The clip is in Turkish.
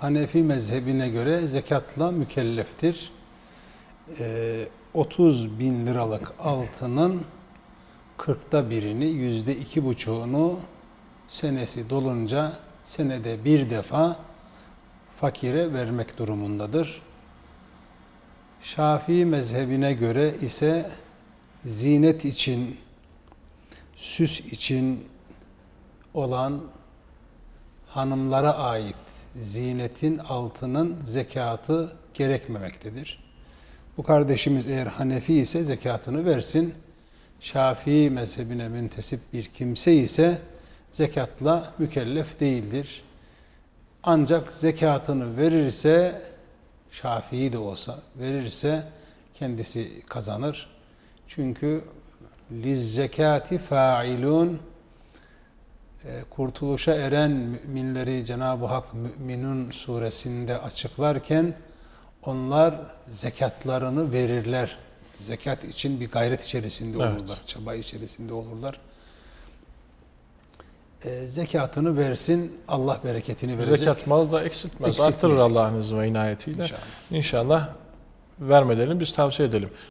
Hanefi mezhebine göre zekatla mükelleftir. Ee, 30 bin liralık altının kırkta birini, yüzde iki buçuğunu senesi dolunca senede bir defa fakire vermek durumundadır. Şafii mezhebine göre ise zinet için, süs için olan hanımlara ait zinetin altının zekatı gerekmemektedir. Bu kardeşimiz eğer Hanefi ise zekatını versin. Şafii mezhebine müntesip bir kimse ise zekatla mükellef değildir. Ancak zekatını verirse Şafii de olsa verirse kendisi kazanır. Çünkü liz zekati failun kurtuluşa eren müminleri Cenab-ı Hak Müminun suresinde açıklarken onlar zekatlarını verirler. Zekat için bir gayret içerisinde Evet. olurlar, çaba içerisinde olurlar. E, zekatını versin, Allah bereketini verecek. Zekat malı da eksiltmez. Eksiltmeyecek. Artırır Allah'ın izniyle ve inayetiyle. İnşallah. İnşallah vermelerini biz tavsiye edelim.